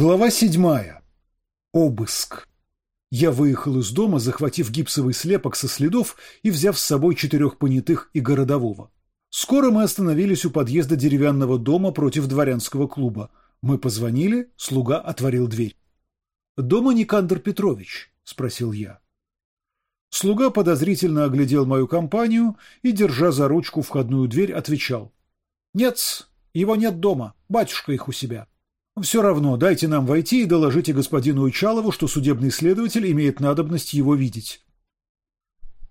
Глава седьмая. Обыск. Я выехал из дома, захватив гипсовый слепок со следов и взяв с собой четырех понятых и городового. Скоро мы остановились у подъезда деревянного дома против дворянского клуба. Мы позвонили, слуга отворил дверь. «Дома Никандр Петрович?» – спросил я. Слуга подозрительно оглядел мою компанию и, держа за ручку входную дверь, отвечал. «Нет, его нет дома, батюшка их у себя». Все равно дайте нам войти и доложите господину Учалову, что судебный следователь имеет надобность его видеть.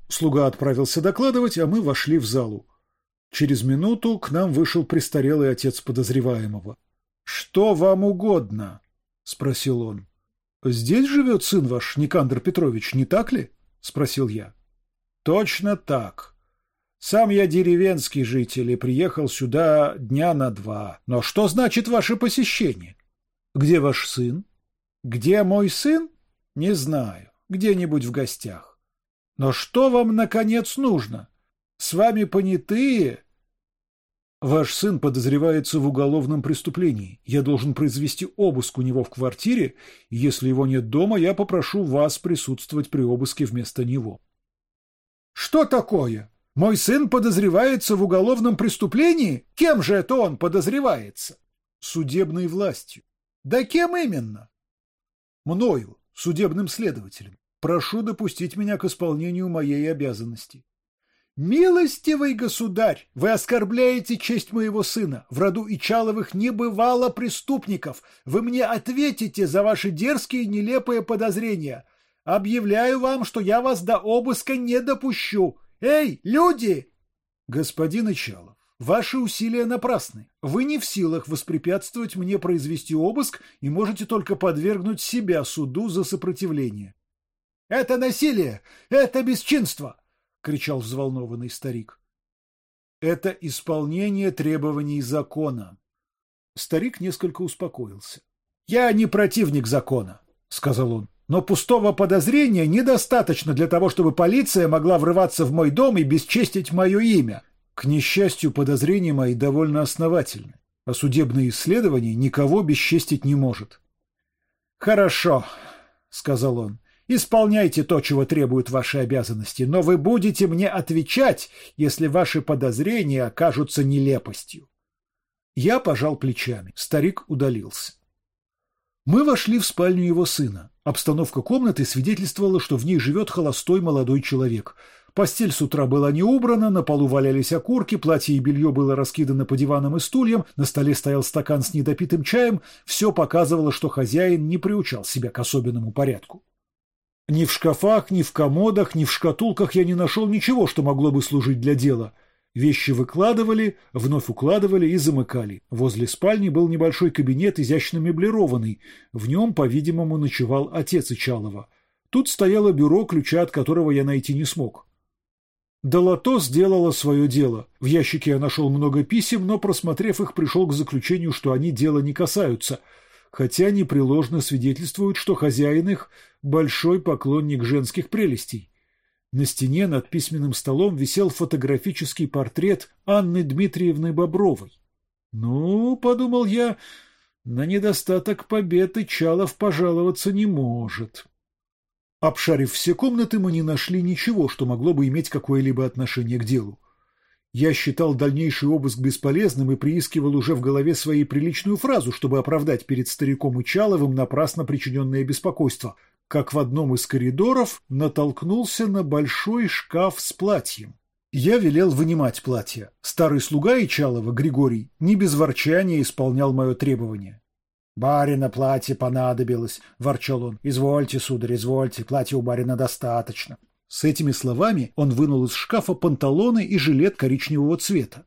Слуга отправился докладывать, а мы вошли в залу. Через минуту к нам вышел престарелый отец подозреваемого. — Что вам угодно? — спросил он. — Здесь живет сын ваш, Никандр Петрович, не так ли? — спросил я. — Точно так. Сам я деревенский житель и приехал сюда дня на два. Но что значит ваше посещение? Где ваш сын? Где мой сын? Не знаю. Где-нибудь в гостях. Но что вам, наконец, нужно? С вами понятые... Ваш сын подозревается в уголовном преступлении. Я должен произвести обыск у него в квартире, если его нет дома, я попрошу вас присутствовать при обыске вместо него. Что такое? Мой сын подозревается в уголовном преступлении? Кем же это он подозревается? Судебной властью. Да кем именно? Мною, судебным следователем. Прошу допустить меня к исполнению моей обязанности. «Милостивый государь, вы оскорбляете честь моего сына. В роду Ичаловых не бывало преступников. Вы мне ответите за ваши дерзкие и нелепые подозрения. Объявляю вам, что я вас до обыска не допущу. Эй, люди!» «Господин Ичалов, Ваши усилия напрасны. Вы не в силах воспрепятствовать мне произвести обыск и можете только подвергнуть себя суду за сопротивление. — Это насилие! Это бесчинство! — кричал взволнованный старик. — Это исполнение требований закона. Старик несколько успокоился. — Я не противник закона, — сказал он. Но пустого подозрения недостаточно для того, чтобы полиция могла врываться в мой дом и бесчестить мое имя. К несчастью, подозрения мои довольно основательны, а судебное исследование никого бесчестить не может. «Хорошо», — сказал он, — «исполняйте то, чего требуют ваши обязанности, но вы будете мне отвечать, если ваши подозрения окажутся нелепостью». Я пожал плечами. Старик удалился. Мы вошли в спальню его сына. Обстановка комнаты свидетельствовала, что в ней живет холостой молодой человек — Постель с утра была не убрана, на полу валялись окурки, платье и белье было раскидано по диванам и стульям, на столе стоял стакан с недопитым чаем. Все показывало, что хозяин не приучал себя к особенному порядку. Ни в шкафах, ни в комодах, ни в шкатулках я не нашел ничего, что могло бы служить для дела. Вещи выкладывали, вновь укладывали и замыкали. Возле спальни был небольшой кабинет, изящно меблированный. В нем, по-видимому, ночевал отец Ичалова. Тут стояло бюро, ключа от которого я найти не смог. Долото сделала свое дело. В ящике я нашел много писем, но, просмотрев их, пришел к заключению, что они дела не касаются, хотя непреложно свидетельствуют, что хозяин их – большой поклонник женских прелестей. На стене над письменным столом висел фотографический портрет Анны Дмитриевны Бобровой. «Ну, — подумал я, — на недостаток победы Чалов пожаловаться не может». Обшарив все комнаты, мы не нашли ничего, что могло бы иметь какое-либо отношение к делу. Я считал дальнейший обыск бесполезным и приискивал уже в голове своей приличную фразу, чтобы оправдать перед стариком Учаловым напрасно причиненное беспокойство, как в одном из коридоров натолкнулся на большой шкаф с платьем. Я велел вынимать платье. Старый слуга Ичалова, Григорий, не без ворчания исполнял мое требование. «Барина платье понадобилось», — ворчал он. «Извольте, сударь, извольте, платье у барина достаточно». С этими словами он вынул из шкафа панталоны и жилет коричневого цвета.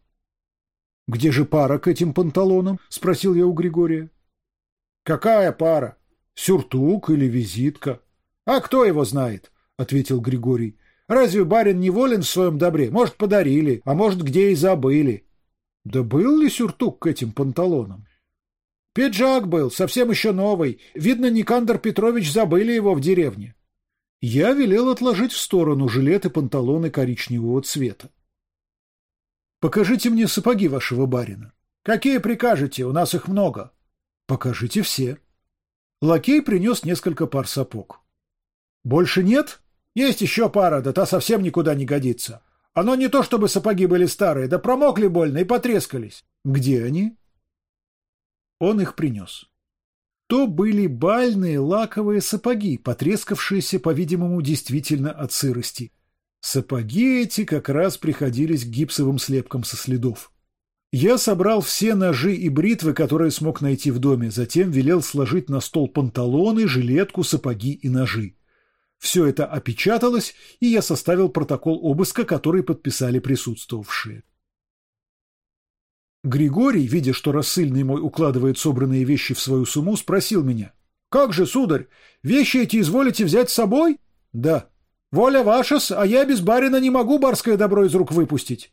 «Где же пара к этим панталонам?» — спросил я у Григория. «Какая пара? Сюртук или визитка?» «А кто его знает?» — ответил Григорий. «Разве барин не волен в своем добре? Может, подарили, а может, где и забыли». «Да был ли сюртук к этим панталонам?» Пиджак был, совсем еще новый. Видно, Никандр Петрович забыли его в деревне. Я велел отложить в сторону жилет и панталоны коричневого цвета. «Покажите мне сапоги вашего барина». «Какие прикажете? У нас их много». «Покажите все». Лакей принес несколько пар сапог. «Больше нет? Есть еще пара, да та совсем никуда не годится. Оно не то, чтобы сапоги были старые, да промокли больно и потрескались. Где они?» Он их принес. То были бальные лаковые сапоги, потрескавшиеся, по-видимому, действительно от сырости. Сапоги эти как раз приходились к гипсовым слепкам со следов. Я собрал все ножи и бритвы, которые смог найти в доме, затем велел сложить на стол панталоны, жилетку, сапоги и ножи. Все это опечаталось, и я составил протокол обыска, который подписали присутствовавшие. Григорий, видя, что рассыльный мой укладывает собранные вещи в свою сумму, спросил меня. «Как же, сударь, вещи эти изволите взять с собой?» «Да». «Воля ваша, а я без барина не могу барское добро из рук выпустить».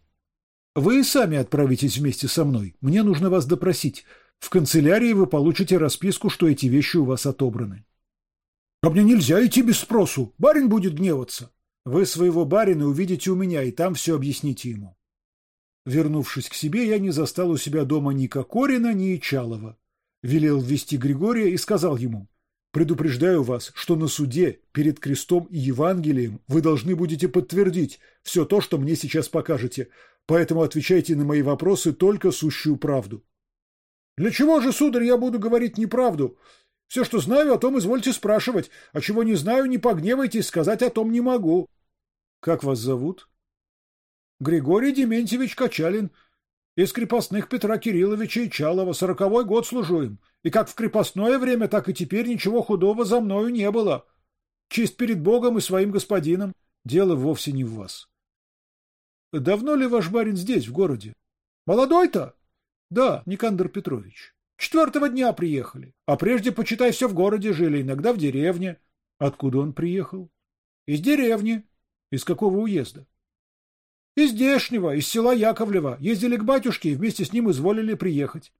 «Вы сами отправитесь вместе со мной. Мне нужно вас допросить. В канцелярии вы получите расписку, что эти вещи у вас отобраны». «А мне нельзя идти без спросу. Барин будет гневаться». «Вы своего барина увидите у меня, и там все объясните ему». Вернувшись к себе, я не застал у себя дома ни Кокорина, ни Ичалова. Велел ввести Григория и сказал ему, «Предупреждаю вас, что на суде, перед крестом и Евангелием вы должны будете подтвердить все то, что мне сейчас покажете, поэтому отвечайте на мои вопросы только сущую правду». «Для чего же, сударь, я буду говорить неправду? Все, что знаю, о том извольте спрашивать, а чего не знаю, не погневайтесь, сказать о том не могу». «Как вас зовут?» Григорий Дементьевич Качалин. Из крепостных Петра Кирилловича и Чалова. Сороковой год служу им. И как в крепостное время, так и теперь ничего худого за мною не было. Чист перед Богом и своим господином. Дело вовсе не в вас. Давно ли ваш барин здесь, в городе? Молодой-то? Да, Никандр Петрович. Четвертого дня приехали. А прежде, почитай, все в городе жили, иногда в деревне. Откуда он приехал? Из деревни. Из какого уезда? Из Дешнего, из села Яковлева. Ездили к батюшке и вместе с ним изволили приехать.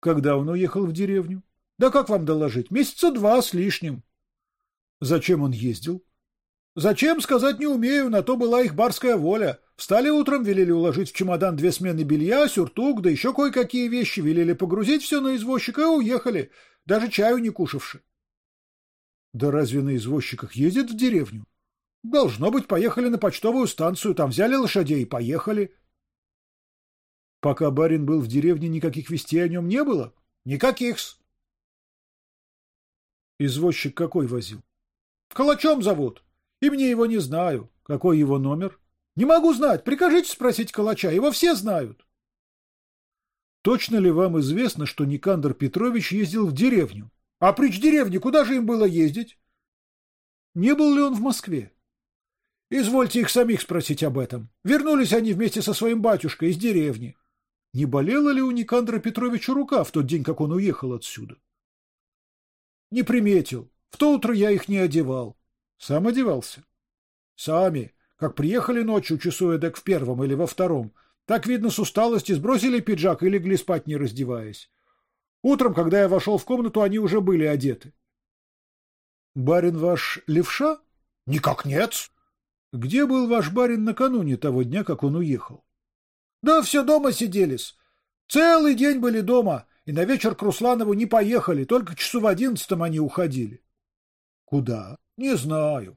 Когда он уехал в деревню? Да как вам доложить? Месяца два с лишним. Зачем он ездил? Зачем, сказать не умею, на то была их барская воля. Встали утром, велели уложить в чемодан две смены белья, сюртук, да еще кое-какие вещи, велели погрузить все на извозчика и уехали, даже чаю не кушавши. Да разве на извозчиках ездят в деревню? Должно быть, поехали на почтовую станцию, там взяли лошадей и поехали. Пока барин был в деревне, никаких вестей о нем не было? Никаких-с. Извозчик какой возил? Калачом зовут. Имени его не знаю. Какой его номер? Не могу знать. Прикажите спросить Калача. Его все знают. Точно ли вам известно, что Никандр Петрович ездил в деревню? А прич деревни, куда же им было ездить? Не был ли он в Москве? Извольте их самих спросить об этом. Вернулись они вместе со своим батюшкой из деревни. Не болела ли у Никандра Петровича рука в тот день, как он уехал отсюда? Не приметил. В то утро я их не одевал. Сам одевался? Сами. Как приехали ночью, часу эдак в первом или во втором, так, видно, с усталости сбросили пиджак и легли спать, не раздеваясь. Утром, когда я вошел в комнату, они уже были одеты. — Барин ваш левша? — Никак нет. Где был ваш барин накануне того дня, как он уехал? Да все дома сиделись. Целый день были дома, и на вечер к Русланову не поехали, только часу в одиннадцатом они уходили. Куда? Не знаю.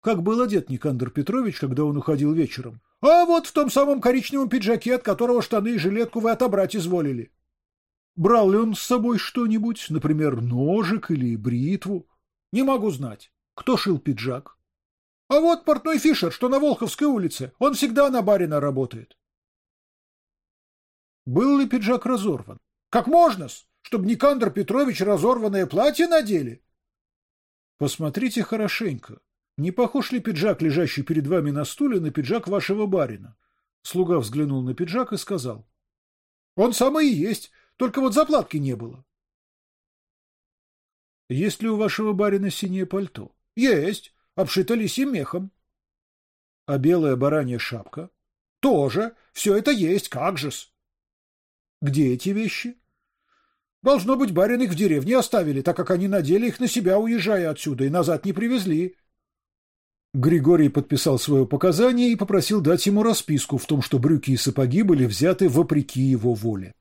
Как был одет Никандр Петрович, когда он уходил вечером? А вот в том самом коричневом пиджаке, от которого штаны и жилетку вы отобрать изволили. Брал ли он с собой что-нибудь, например, ножик или бритву? Не могу знать. Кто шил пиджак? А вот портной Фишер, что на Волховской улице. Он всегда на барина работает. Был ли пиджак разорван? Как можно-с, чтобы Никандр Петрович разорванное платье надели? Посмотрите хорошенько. Не похож ли пиджак, лежащий перед вами на стуле, на пиджак вашего барина? Слуга взглянул на пиджак и сказал. Он самый и есть, только вот заплатки не было. Есть ли у вашего барина синее пальто? Есть обшита лисим мехом. А белая баранья шапка? Тоже. Все это есть, как же-с. Где эти вещи? Должно быть, барин их в деревне оставили, так как они надели их на себя, уезжая отсюда, и назад не привезли. Григорий подписал свое показание и попросил дать ему расписку в том, что брюки и сапоги были взяты вопреки его воле.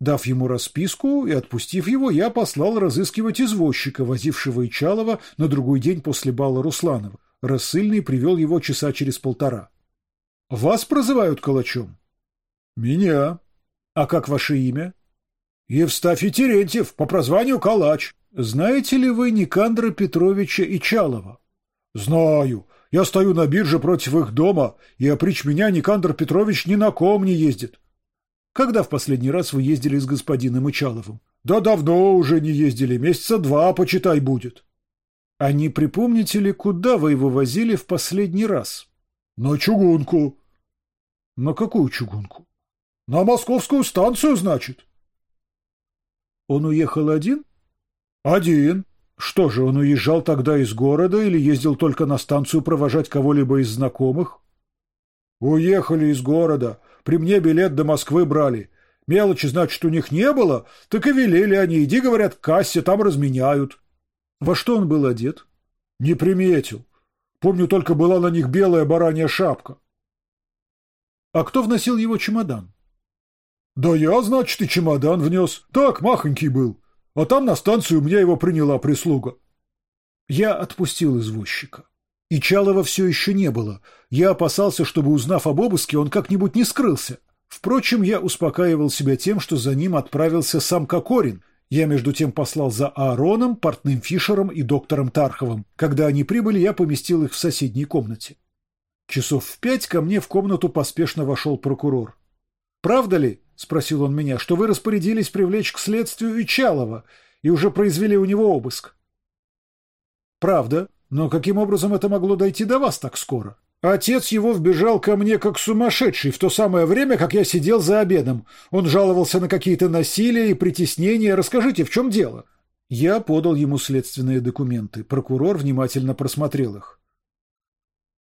Дав ему расписку и отпустив его, я послал разыскивать извозчика, возившего Ичалова на другой день после бала Русланова. Рассыльный привел его часа через полтора. — Вас прозывают калачом? — Меня. — А как ваше имя? — Евстафий Терентьев, по прозванию Калач. Знаете ли вы Никандра Петровича Ичалова? — Знаю. Я стою на бирже против их дома, и опричь меня Никандр Петрович ни на ком не ездит. Когда в последний раз вы ездили с господином Ичаловым? Да давно уже не ездили, месяца два, почитай, будет. А не припомните ли, куда вы его возили в последний раз? На чугунку. На какую чугунку? На московскую станцию, значит. Он уехал один? Один. Что же, он уезжал тогда из города или ездил только на станцию провожать кого-либо из знакомых? Уехали из города. При мне билет до Москвы брали. Мелочи, значит, у них не было, так и велели они. Иди, говорят, к кассе, там разменяют. Во что он был одет? Не приметил. Помню, только была на них белая баранья шапка. А кто вносил его чемодан? Да я, значит, и чемодан внес. Так, махонький был. А там на станцию у меня его приняла прислуга. Я отпустил извозчика. И Чалова все еще не было. Я опасался, чтобы, узнав об обыске, он как-нибудь не скрылся. Впрочем, я успокаивал себя тем, что за ним отправился сам Кокорин. Я, между тем, послал за Аароном, портным Фишером и доктором Тарховым. Когда они прибыли, я поместил их в соседней комнате. Часов в пять ко мне в комнату поспешно вошел прокурор. «Правда ли, — спросил он меня, — что вы распорядились привлечь к следствию Ичалова и уже произвели у него обыск?» «Правда», но каким образом это могло дойти до вас так скоро? Отец его вбежал ко мне как сумасшедший в то самое время, как я сидел за обедом. Он жаловался на какие-то насилия и притеснения. Расскажите, в чем дело? Я подал ему следственные документы. Прокурор внимательно просмотрел их.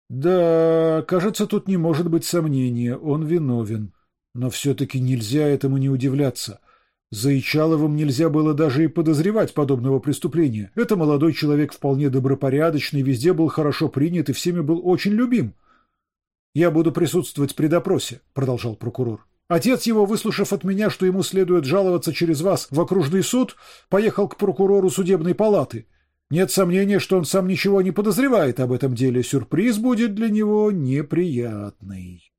Да, кажется, тут не может быть сомнения. Он виновен. Но все-таки нельзя этому не удивляться. За Ичаловым нельзя было даже и подозревать подобного преступления. Это молодой человек вполне добропорядочный, везде был хорошо принят и всеми был очень любим. «Я буду присутствовать при допросе», — продолжал прокурор. Отец его, выслушав от меня, что ему следует жаловаться через вас в окружный суд, поехал к прокурору судебной палаты. Нет сомнения, что он сам ничего не подозревает об этом деле. Сюрприз будет для него неприятный.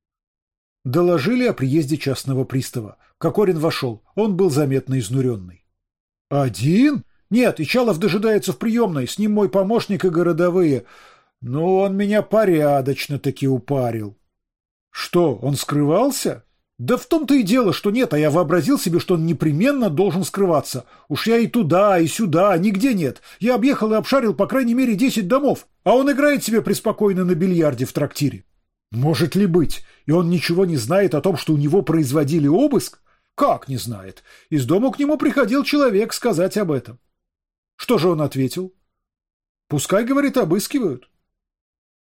Доложили о приезде частного пристава. Кокорин вошел. Он был заметно изнуренный. «Один? Нет, Ичалов дожидается в приемной. С ним мой помощник и городовые. Но он меня порядочно-таки упарил». «Что, он скрывался?» «Да в том-то и дело, что нет, а я вообразил себе, что он непременно должен скрываться. Уж я и туда, и сюда, нигде нет. Я объехал и обшарил по крайней мере десять домов, а он играет себе преспокойно на бильярде в трактире». «Может ли быть? И он ничего не знает о том, что у него производили обыск?» Как не знает? Из дома к нему приходил человек сказать об этом. Что же он ответил? Пускай, говорит, обыскивают.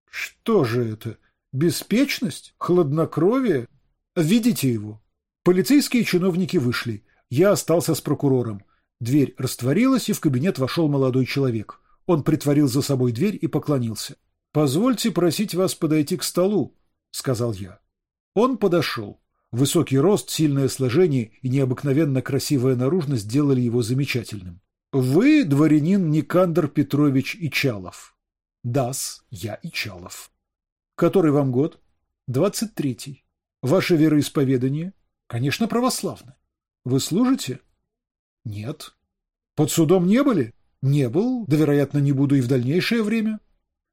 Что же это? Беспечность? Хладнокровие? Видите его. Полицейские чиновники вышли. Я остался с прокурором. Дверь растворилась, и в кабинет вошел молодой человек. Он притворил за собой дверь и поклонился. «Позвольте просить вас подойти к столу», — сказал я. Он подошел. Высокий рост, сильное сложение и необыкновенно красивая наружность сделали его замечательным. «Вы дворянин Никандр Петрович Ичалов?» «Да-с, я Ичалов». «Который вам год?» «Двадцать третий». «Ваше вероисповедание?» «Конечно, православное». «Вы служите?» «Нет». «Под судом не были?» «Не был, да, вероятно, не буду и в дальнейшее время».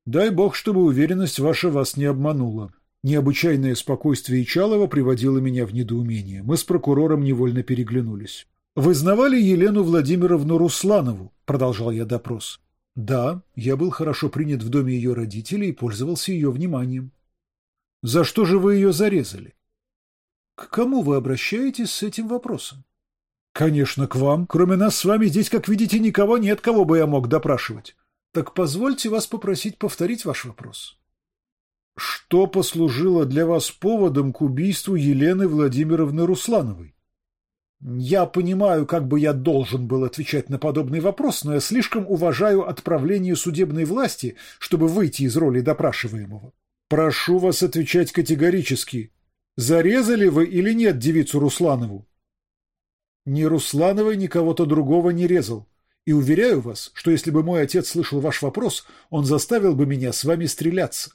«Дай бог, чтобы уверенность ваша вас не обманула. Необычайное спокойствие Ичалова приводило меня в недоумение. Мы с прокурором невольно переглянулись. «Вы знавали Елену Владимировну Русланову?» – продолжал я допрос. «Да, я был хорошо принят в доме ее родителей и пользовался ее вниманием». «За что же вы ее зарезали?» «К кому вы обращаетесь с этим вопросом?» «Конечно, к вам. Кроме нас с вами здесь, как видите, никого нет, кого бы я мог допрашивать». «Так позвольте вас попросить повторить ваш вопрос». Что послужило для вас поводом к убийству Елены Владимировны Руслановой? Я понимаю, как бы я должен был отвечать на подобный вопрос, но я слишком уважаю отправление судебной власти, чтобы выйти из роли допрашиваемого. Прошу вас отвечать категорически. Зарезали вы или нет девицу Русланову? Ни Русланова, ни кого-то другого не резал. И уверяю вас, что если бы мой отец слышал ваш вопрос, он заставил бы меня с вами стреляться.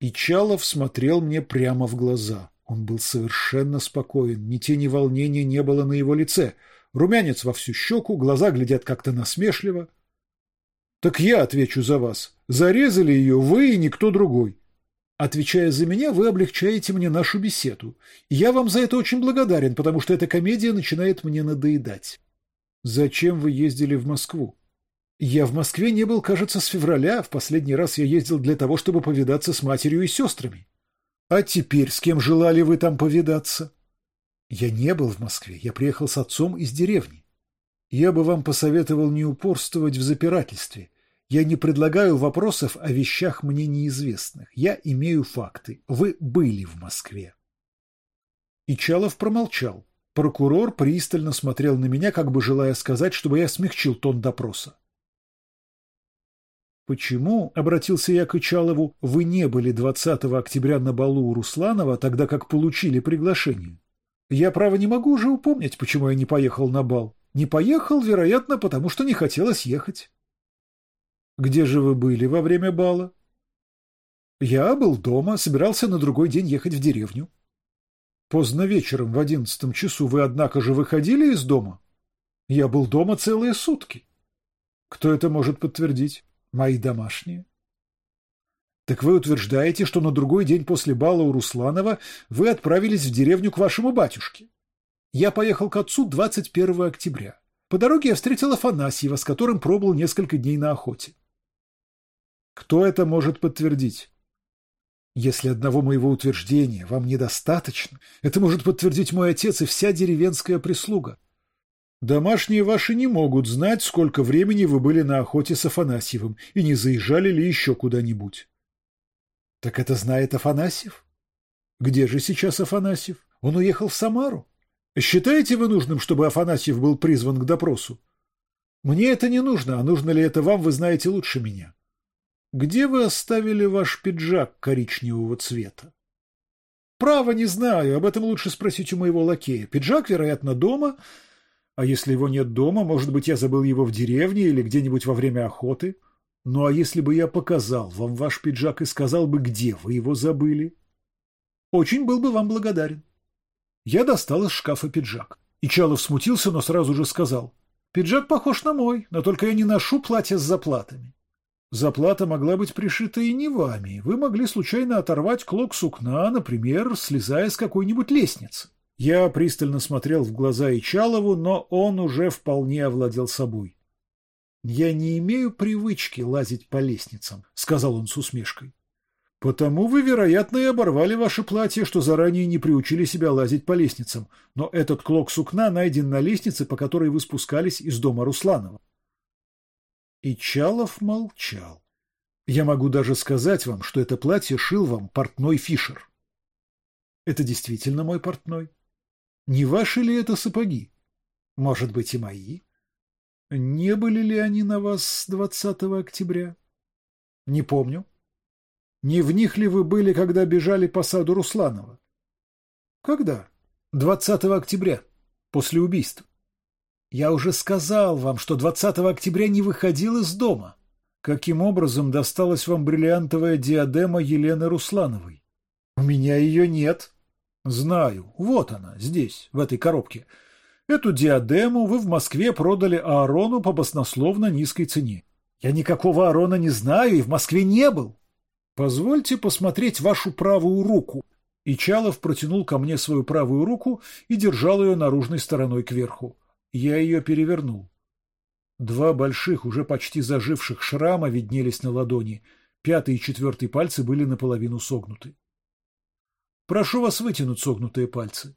И Чалов смотрел мне прямо в глаза. Он был совершенно спокоен, ни тени волнения не было на его лице. Румянец во всю щеку, глаза глядят как-то насмешливо. «Так я отвечу за вас. Зарезали ее вы и никто другой. Отвечая за меня, вы облегчаете мне нашу беседу. И я вам за это очень благодарен, потому что эта комедия начинает мне надоедать. Зачем вы ездили в Москву? Я в Москве не был, кажется, с февраля. В последний раз я ездил для того, чтобы повидаться с матерью и сестрами. А теперь с кем желали вы там повидаться? Я не был в Москве. Я приехал с отцом из деревни. Я бы вам посоветовал не упорствовать в запирательстве – я не предлагаю вопросов о вещах мне неизвестных. Я имею факты. Вы были в Москве. Ичалов промолчал. Прокурор пристально смотрел на меня, как бы желая сказать, чтобы я смягчил тон допроса. «Почему, — обратился я к Ичалову, — вы не были 20 октября на балу у Русланова, тогда как получили приглашение? Я, право, не могу уже упомнить, почему я не поехал на бал. Не поехал, вероятно, потому что не хотелось ехать. Где же вы были во время бала? Я был дома, собирался на другой день ехать в деревню. Поздно вечером, в одиннадцатом часу, вы, однако же, выходили из дома? Я был дома целые сутки. Кто это может подтвердить? Мои домашние. Так вы утверждаете, что на другой день после бала у Русланова вы отправились в деревню к вашему батюшке? Я поехал к отцу 21 октября. По дороге я встретил Афанасьева, с которым пробыл несколько дней на охоте. Кто это может подтвердить? Если одного моего утверждения вам недостаточно, это может подтвердить мой отец и вся деревенская прислуга. Домашние ваши не могут знать, сколько времени вы были на охоте с Афанасьевым и не заезжали ли еще куда-нибудь. Так это знает Афанасьев? Где же сейчас Афанасьев? Он уехал в Самару. Считаете вы нужным, чтобы Афанасьев был призван к допросу? Мне это не нужно, а нужно ли это вам, вы знаете лучше меня. Где вы оставили ваш пиджак коричневого цвета? Право не знаю, об этом лучше спросить у моего лакея. Пиджак, вероятно, дома, а если его нет дома, может быть, я забыл его в деревне или где-нибудь во время охоты. Ну а если бы я показал вам ваш пиджак и сказал бы, где вы его забыли? Очень был бы вам благодарен. Я достал из шкафа пиджак. И Чалов смутился, но сразу же сказал. Пиджак похож на мой, но только я не ношу платье с заплатами. Заплата могла быть пришита и не вами. Вы могли случайно оторвать клок сукна, например, слезая с какой-нибудь лестницы. Я пристально смотрел в глаза Ичалову, но он уже вполне овладел собой. «Я не имею привычки лазить по лестницам», — сказал он с усмешкой. «Потому вы, вероятно, и оборвали ваше платье, что заранее не приучили себя лазить по лестницам. Но этот клок сукна найден на лестнице, по которой вы спускались из дома Русланова. И Чалов молчал. Я могу даже сказать вам, что это платье шил вам портной Фишер. Это действительно мой портной? Не ваши ли это сапоги? Может быть, и мои? Не были ли они на вас с 20 октября? Не помню. Не в них ли вы были, когда бежали по саду Русланова? Когда? 20 октября, после убийства. Я уже сказал вам, что 20 октября не выходил из дома. Каким образом досталась вам бриллиантовая диадема Елены Руслановой? У меня ее нет. Знаю. Вот она, здесь, в этой коробке. Эту диадему вы в Москве продали Аарону по баснословно низкой цене. Я никакого Аарона не знаю и в Москве не был. Позвольте посмотреть вашу правую руку. И Чалов протянул ко мне свою правую руку и держал ее наружной стороной кверху. Я ее перевернул. Два больших, уже почти заживших шрама виднелись на ладони. Пятый и четвертый пальцы были наполовину согнуты. Прошу вас вытянуть согнутые пальцы.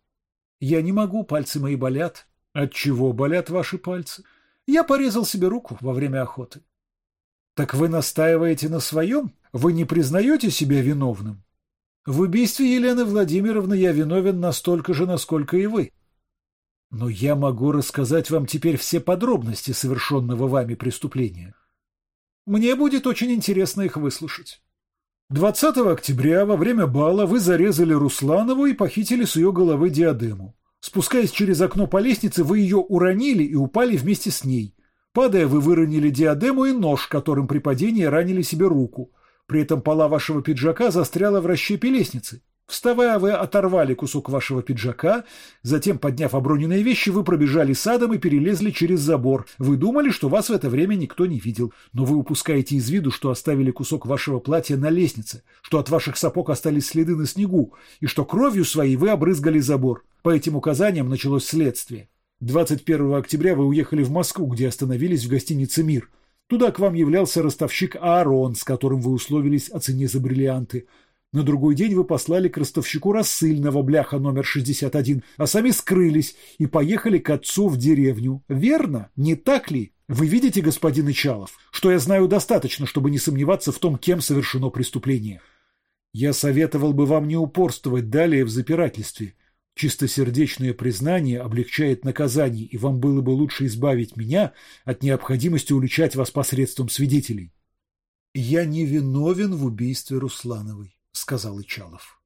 Я не могу, пальцы мои болят. От чего болят ваши пальцы? Я порезал себе руку во время охоты. Так вы настаиваете на своем? Вы не признаете себя виновным? В убийстве Елены Владимировны я виновен настолько же, насколько и вы. Но я могу рассказать вам теперь все подробности совершенного вами преступления. Мне будет очень интересно их выслушать. 20 октября во время бала вы зарезали Русланову и похитили с ее головы диадему. Спускаясь через окно по лестнице, вы ее уронили и упали вместе с ней. Падая, вы выронили диадему и нож, которым при падении ранили себе руку. При этом пола вашего пиджака застряла в расщепе лестницы. Вставая, вы оторвали кусок вашего пиджака, затем, подняв оброненные вещи, вы пробежали садом и перелезли через забор. Вы думали, что вас в это время никто не видел, но вы упускаете из виду, что оставили кусок вашего платья на лестнице, что от ваших сапог остались следы на снегу, и что кровью своей вы обрызгали забор. По этим указаниям началось следствие. 21 октября вы уехали в Москву, где остановились в гостинице «Мир». Туда к вам являлся ростовщик Аарон, с которым вы условились о цене за бриллианты. На другой день вы послали к ростовщику рассыльного бляха номер 61, а сами скрылись и поехали к отцу в деревню. Верно? Не так ли? Вы видите, господин Ичалов, что я знаю достаточно, чтобы не сомневаться в том, кем совершено преступление. Я советовал бы вам не упорствовать далее в запирательстве. Чистосердечное признание облегчает наказание, и вам было бы лучше избавить меня от необходимости уличать вас посредством свидетелей. Я не виновен в убийстве Руслановой. — сказал Ичалов.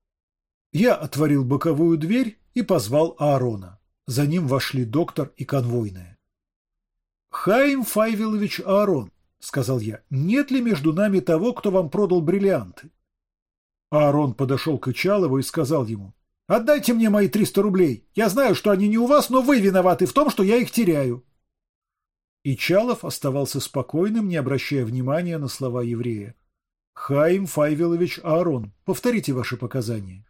Я отворил боковую дверь и позвал Аарона. За ним вошли доктор и конвойная. «Хаим Файвилович Аарон», — сказал я, — «нет ли между нами того, кто вам продал бриллианты?» Аарон подошел к Ичалову и сказал ему, «Отдайте мне мои триста рублей. Я знаю, что они не у вас, но вы виноваты в том, что я их теряю». Ичалов оставался спокойным, не обращая внимания на слова еврея. Хаим Файвилович Аарон, повторите ваши показания.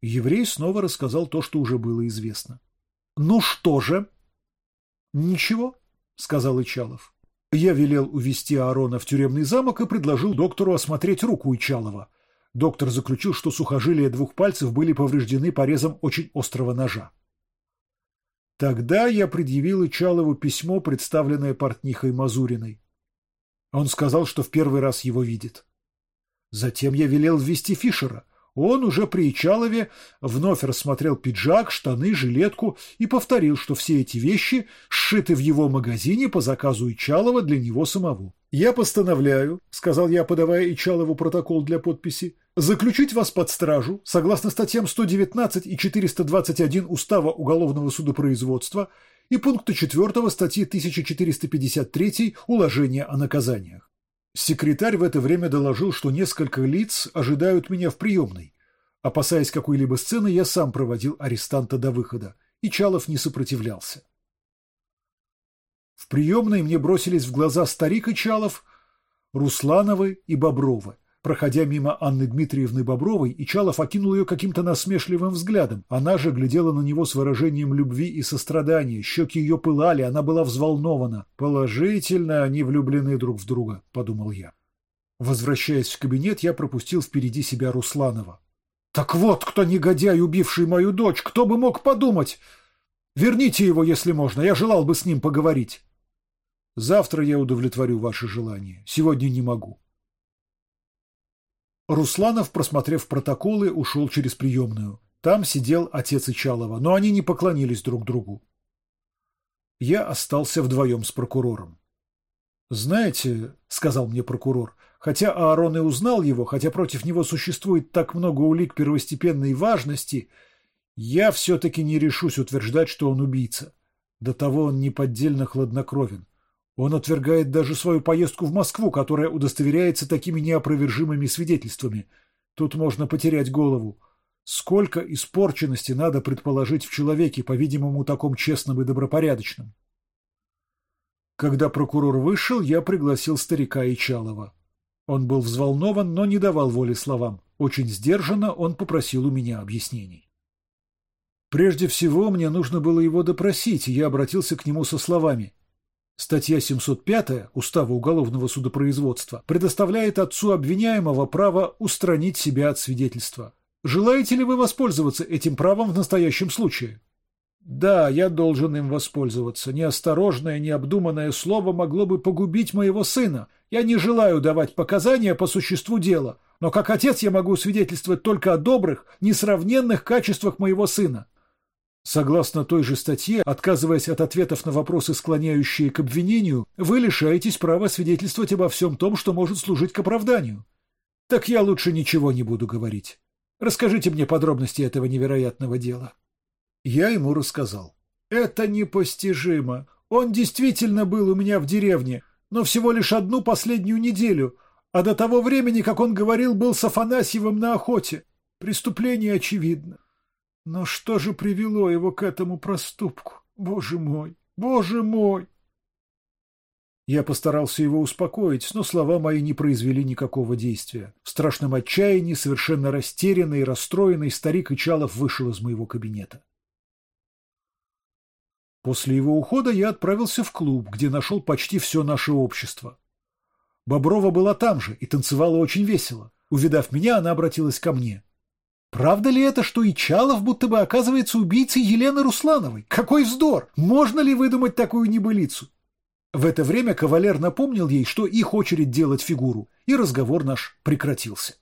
Еврей снова рассказал то, что уже было известно. Ну что же? Ничего, сказал Ичалов. Я велел увести Аарона в тюремный замок и предложил доктору осмотреть руку Ичалова. Доктор заключил, что сухожилия двух пальцев были повреждены порезом очень острого ножа. Тогда я предъявил Ичалову письмо, представленное портнихой Мазуриной. Он сказал, что в первый раз его видит. Затем я велел ввести Фишера. Он уже при Ичалове вновь рассмотрел пиджак, штаны, жилетку и повторил, что все эти вещи сшиты в его магазине по заказу Ичалова для него самого. «Я постановляю», — сказал я, подавая Ичалову протокол для подписи, «заключить вас под стражу, согласно статьям 119 и 421 Устава Уголовного судопроизводства и пункта 4 статьи 1453 Уложения о наказаниях. Секретарь в это время доложил, что несколько лиц ожидают меня в приемной. Опасаясь какой-либо сцены, я сам проводил арестанта до выхода, и Чалов не сопротивлялся. В приемной мне бросились в глаза старик и Чалов, Руслановы и Бобровы. Проходя мимо Анны Дмитриевны Бобровой, Ичалов окинул ее каким-то насмешливым взглядом. Она же глядела на него с выражением любви и сострадания. Щеки ее пылали, она была взволнована. «Положительно они влюблены друг в друга», — подумал я. Возвращаясь в кабинет, я пропустил впереди себя Русланова. «Так вот, кто негодяй, убивший мою дочь! Кто бы мог подумать! Верните его, если можно, я желал бы с ним поговорить!» «Завтра я удовлетворю ваше желание. Сегодня не могу». Русланов, просмотрев протоколы, ушел через приемную. Там сидел отец Ичалова, но они не поклонились друг другу. Я остался вдвоем с прокурором. «Знаете, — сказал мне прокурор, — хотя Аарон и узнал его, хотя против него существует так много улик первостепенной важности, я все-таки не решусь утверждать, что он убийца. До того он неподдельно хладнокровен. Он отвергает даже свою поездку в Москву, которая удостоверяется такими неопровержимыми свидетельствами. Тут можно потерять голову. Сколько испорченности надо предположить в человеке, по-видимому, таком честном и добропорядочном. Когда прокурор вышел, я пригласил старика Ичалова. Он был взволнован, но не давал воли словам. Очень сдержанно он попросил у меня объяснений. Прежде всего, мне нужно было его допросить, и я обратился к нему со словами Статья 705 Устава уголовного судопроизводства предоставляет отцу обвиняемого право устранить себя от свидетельства. Желаете ли вы воспользоваться этим правом в настоящем случае? Да, я должен им воспользоваться. Неосторожное, необдуманное слово могло бы погубить моего сына. Я не желаю давать показания по существу дела, но как отец я могу свидетельствовать только о добрых, несравненных качествах моего сына. Согласно той же статье, отказываясь от ответов на вопросы, склоняющие к обвинению, вы лишаетесь права свидетельствовать обо всем том, что может служить к оправданию. Так я лучше ничего не буду говорить. Расскажите мне подробности этого невероятного дела. Я ему рассказал. «Это непостижимо. Он действительно был у меня в деревне, но всего лишь одну последнюю неделю, а до того времени, как он говорил, был с Афанасьевым на охоте. Преступление очевидно. Но что же привело его к этому проступку? Боже мой! Боже мой!» Я постарался его успокоить, но слова мои не произвели никакого действия. В страшном отчаянии, совершенно растерянный и расстроенный, старик Ичалов вышел из моего кабинета. После его ухода я отправился в клуб, где нашел почти все наше общество. Боброва была там же и танцевала очень весело. Увидав меня, она обратилась ко мне. «Правда ли это, что Ичалов будто бы оказывается убийцей Елены Руслановой? Какой вздор! Можно ли выдумать такую небылицу?» В это время кавалер напомнил ей, что их очередь делать фигуру, и разговор наш прекратился.